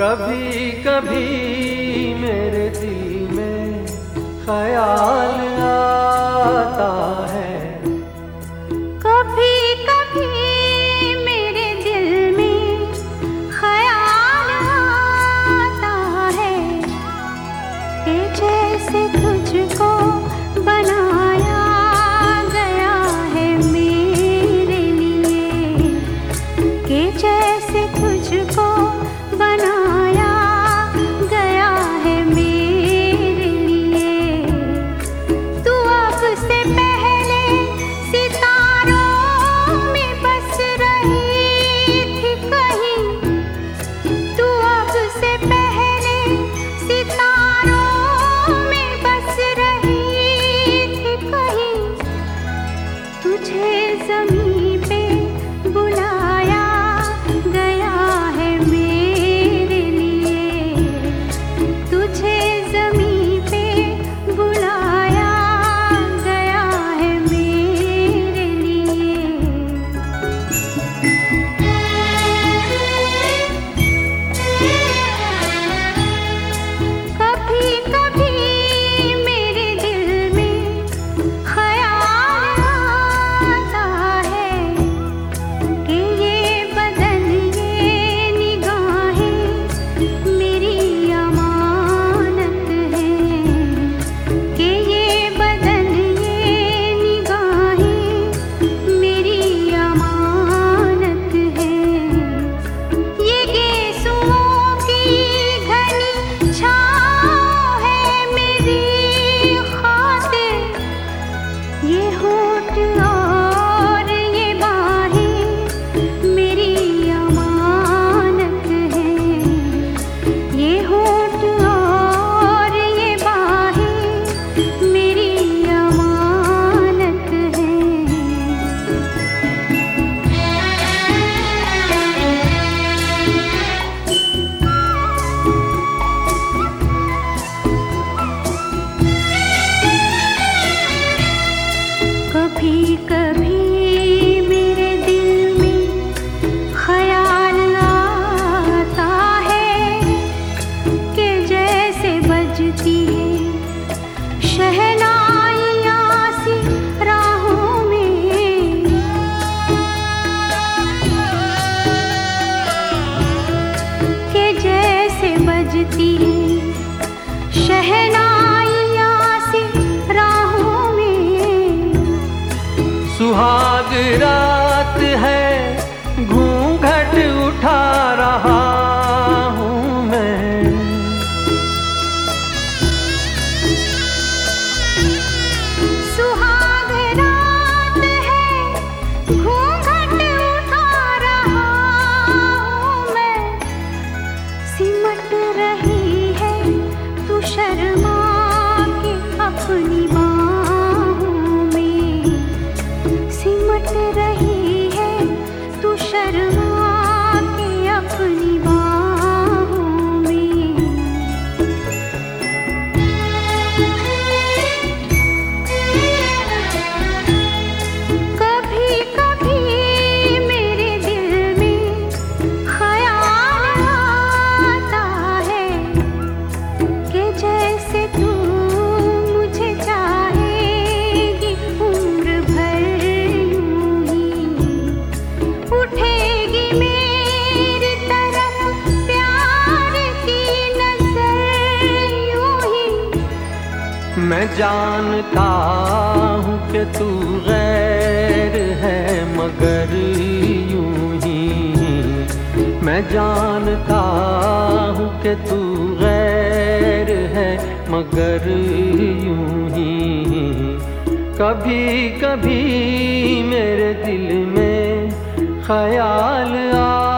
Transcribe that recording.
कभी कभी मेरे दिल में ख्याल आता है। जमी You? मैं जानता हूँ कि तू गैर है, मगर यूँ ही। मैं जानता हूँ कि तू गैर है, मगर यूँ ही। कभी कभी मेरे दिल में ख्याल आ